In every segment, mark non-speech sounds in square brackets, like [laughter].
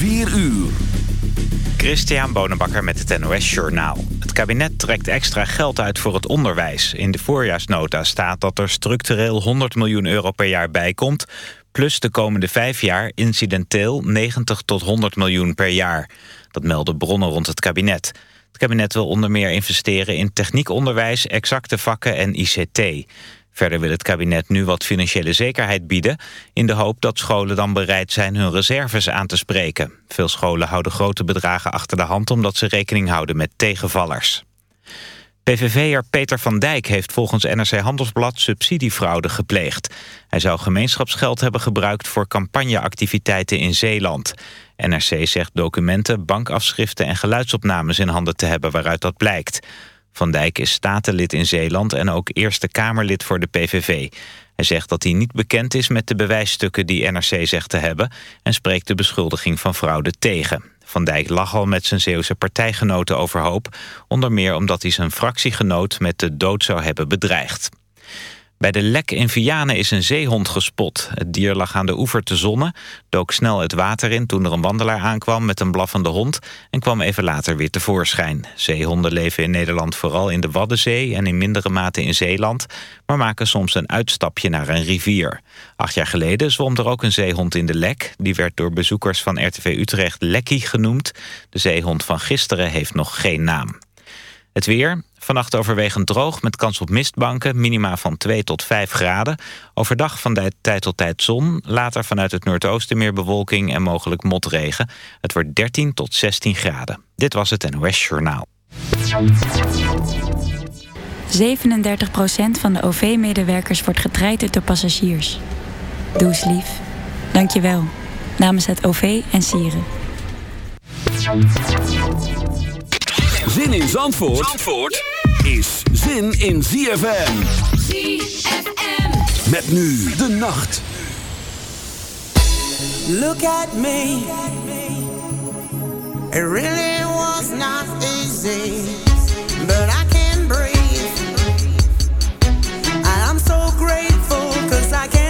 4 uur. Christian Bonenbakker met het NOS Journaal. Het kabinet trekt extra geld uit voor het onderwijs. In de voorjaarsnota staat dat er structureel 100 miljoen euro per jaar bijkomt... plus de komende vijf jaar incidenteel 90 tot 100 miljoen per jaar. Dat melden bronnen rond het kabinet. Het kabinet wil onder meer investeren in techniekonderwijs, exacte vakken en ICT... Verder wil het kabinet nu wat financiële zekerheid bieden... in de hoop dat scholen dan bereid zijn hun reserves aan te spreken. Veel scholen houden grote bedragen achter de hand... omdat ze rekening houden met tegenvallers. PVV'er Peter van Dijk heeft volgens NRC Handelsblad subsidiefraude gepleegd. Hij zou gemeenschapsgeld hebben gebruikt voor campagneactiviteiten in Zeeland. NRC zegt documenten, bankafschriften en geluidsopnames in handen te hebben waaruit dat blijkt. Van Dijk is statenlid in Zeeland en ook Eerste Kamerlid voor de PVV. Hij zegt dat hij niet bekend is met de bewijsstukken die NRC zegt te hebben... en spreekt de beschuldiging van fraude tegen. Van Dijk lag al met zijn Zeeuwse partijgenoten overhoop... onder meer omdat hij zijn fractiegenoot met de dood zou hebben bedreigd. Bij de lek in Vianen is een zeehond gespot. Het dier lag aan de oever te zonnen, dook snel het water in... toen er een wandelaar aankwam met een blaffende hond... en kwam even later weer tevoorschijn. Zeehonden leven in Nederland vooral in de Waddenzee... en in mindere mate in Zeeland... maar maken soms een uitstapje naar een rivier. Acht jaar geleden zwom er ook een zeehond in de lek. Die werd door bezoekers van RTV Utrecht Lekkie genoemd. De zeehond van gisteren heeft nog geen naam. Het weer, vannacht overwegend droog met kans op mistbanken, minima van 2 tot 5 graden. Overdag van tijd tot tijd zon, later vanuit het noordoosten meer bewolking en mogelijk motregen. Het wordt 13 tot 16 graden. Dit was het NOS Journaal. 37% van de OV-medewerkers wordt getraind door passagiers. Doe eens lief. Dank je wel. Namens het OV en Sieren. Zin in Zandvoort, Zandvoort is zin in ZFM. ZFM. Met nu de nacht. Look at me. It really was not easy. But I can breathe. And I'm so grateful cause I can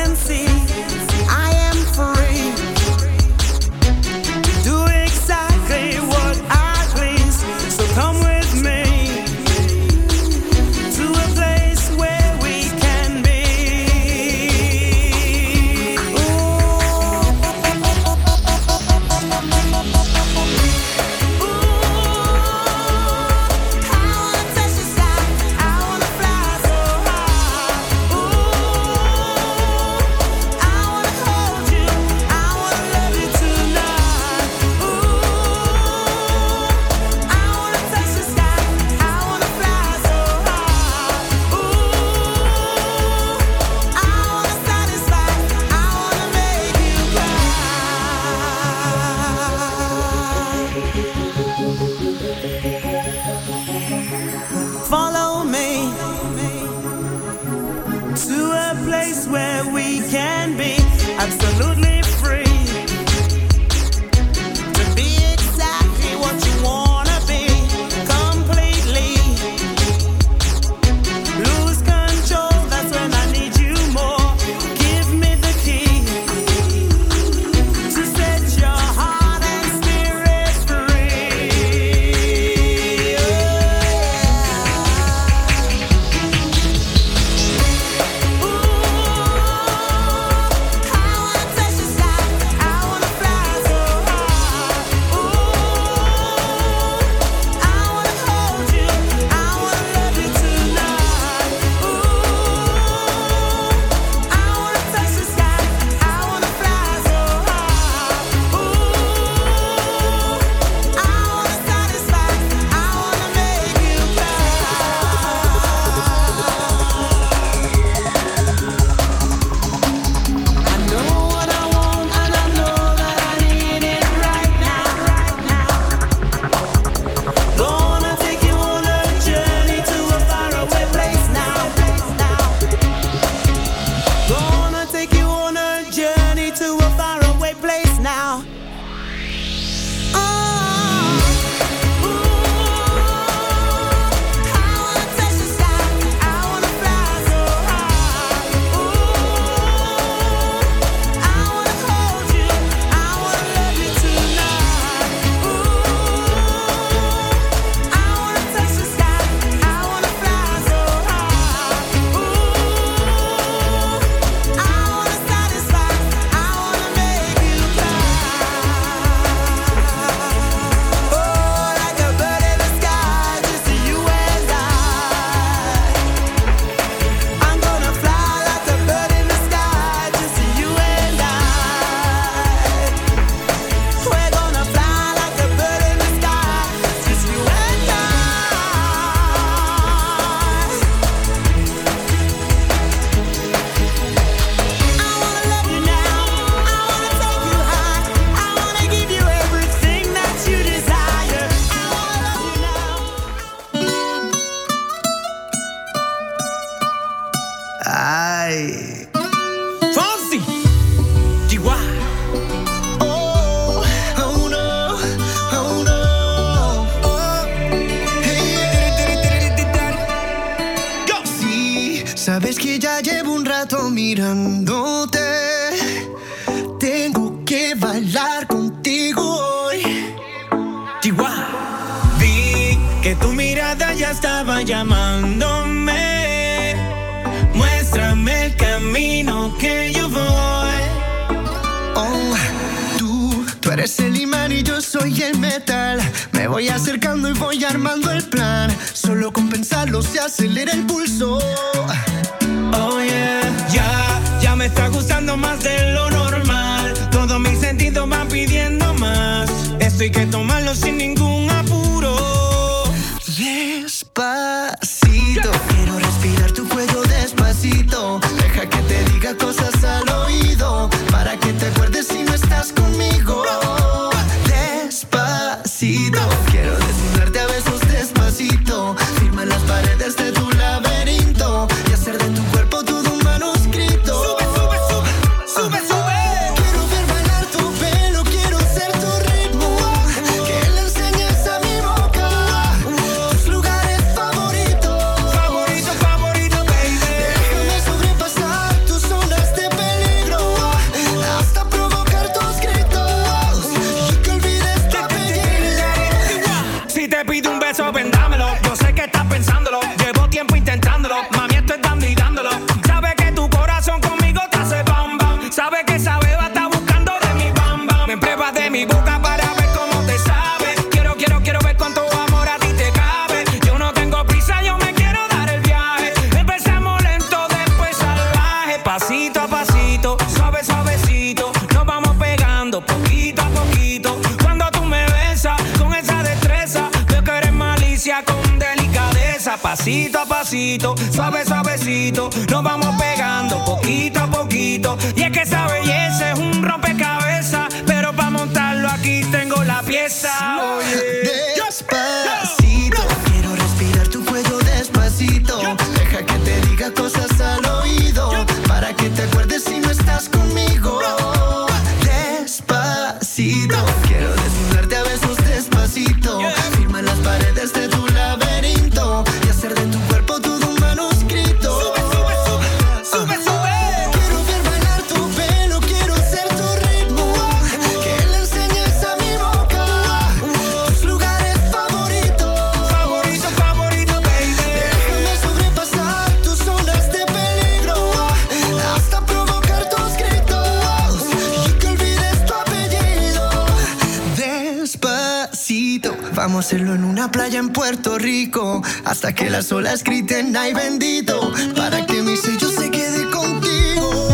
palabra escrita en ay bendito para que mi sello se quede contigo.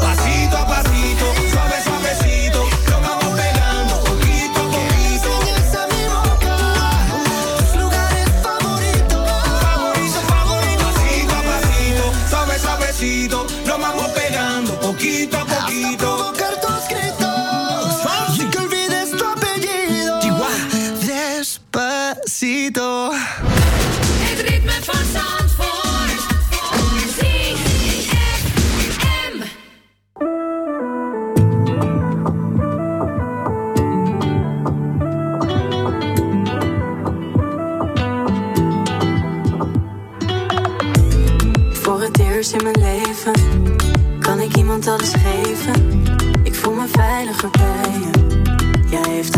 Pasito a pasito, suave suavecito, lo vamos pegando poquito a poquito. Esa mi boca, tus lugares favoritos, favorito favorito. Pasito a pasito, suave suavecito, lo vamos pegando poquito a poquito alles geven. Ik voel me veiliger bij je. Jij heeft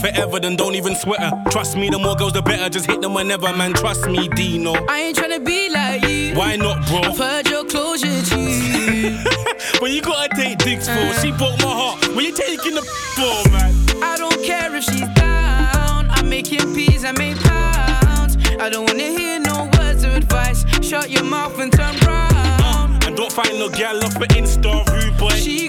forever, then don't even sweat her. Trust me, the more girls, the better. Just hit them whenever, man. Trust me, Deno. I ain't tryna be like you. Why not, bro? I've heard your closure, G. [laughs] When you gotta take dicks for, she broke my heart. When you taking the [laughs] for, man? I don't care if she's down. I'm making peas, I make pounds. I don't wanna hear no words of advice. Shut your mouth and turn round. Uh, and don't find no gal off an Insta, rude boy. She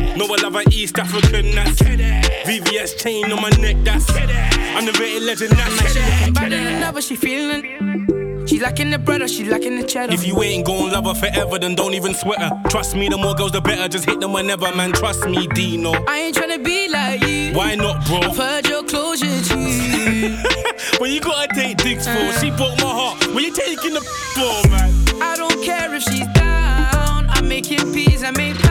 I love an East African, that's VVS chain on my neck, that's Underrated legend, that's Better than ever, she feeling. She lacking the bread or she lacking the cheddar. If you ain't gon' love her forever, then don't even sweat her. Trust me, the more girls, the better. Just hit them whenever, man. Trust me, Deno. I ain't tryna be like you. Why not, bro? I've heard your closure, G. [laughs] when you gotta take dicks for, she broke my heart. When you taking the [laughs] for, man? I don't care if she's down. I'm making peas, I make.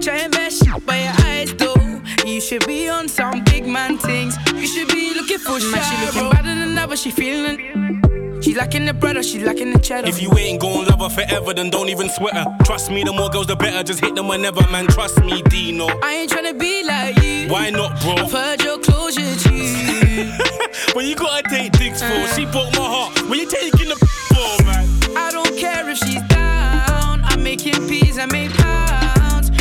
Try and best shit by your eyes, though. You should be on some big man things. You should be looking for shit. She looking better than ever, she feeling. She lacking the bread or she lacking the cheddar. If you ain't gon' love her forever, then don't even sweat her. Trust me, the more girls, the better. Just hit them whenever, man. Trust me, Deno. I ain't tryna be like you. Why not, bro? I've heard your closure, G. [laughs] when you gotta take dicks for, she broke my heart. When you taking the [laughs] for, man? I don't care if she's down. I'm making peas, I make pounds.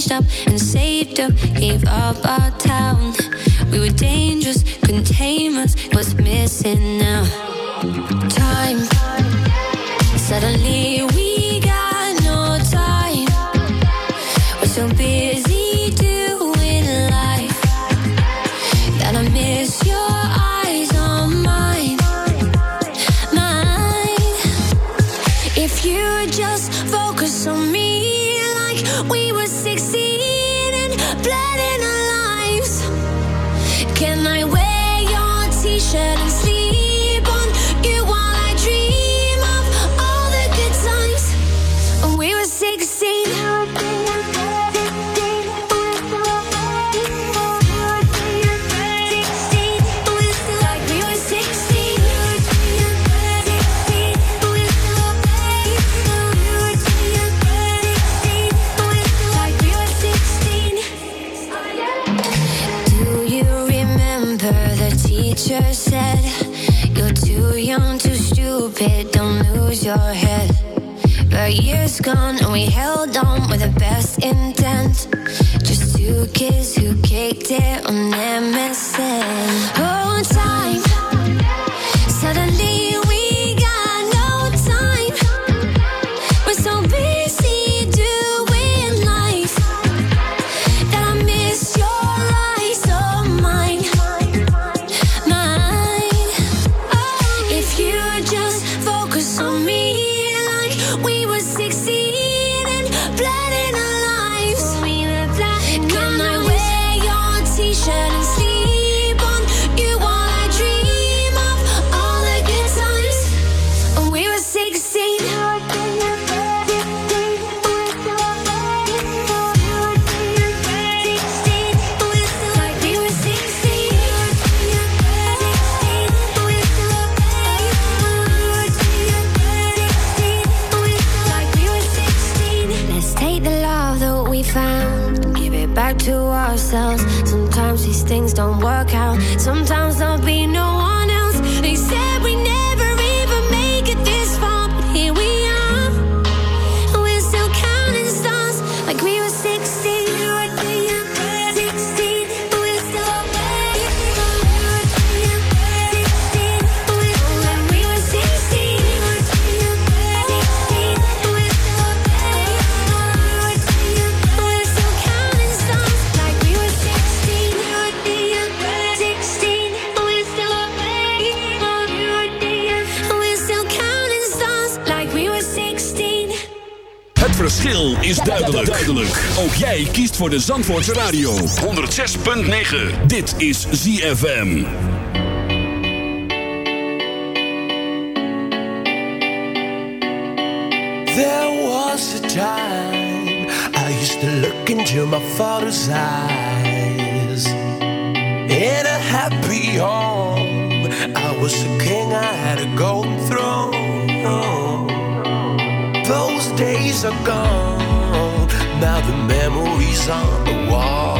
Changed up and saved up, gave up our town. We were dangerous, couldn't tame us. What's missing now? Time. Suddenly we who voor de Zandvoortse Radio. 106.9. Dit is ZFM. There was a time I used to look into my father's eyes. In a happy home, I was a king, I had a golden throne. Those days are gone. about the memories on the wall.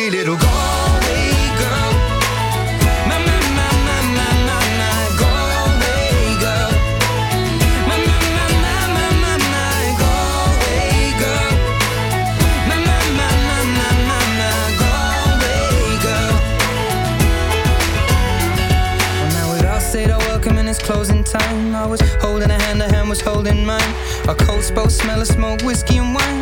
pretty little girl. My, my, my, my, my, my, my girl. My, my, my, my, my, my, my girl. My, my, my, my, my, my, my girl. Well, now we'd all said our welcome and it's closing time. I was holding a hand, her hand was holding mine. Our coats both smell of smoke, whiskey and wine.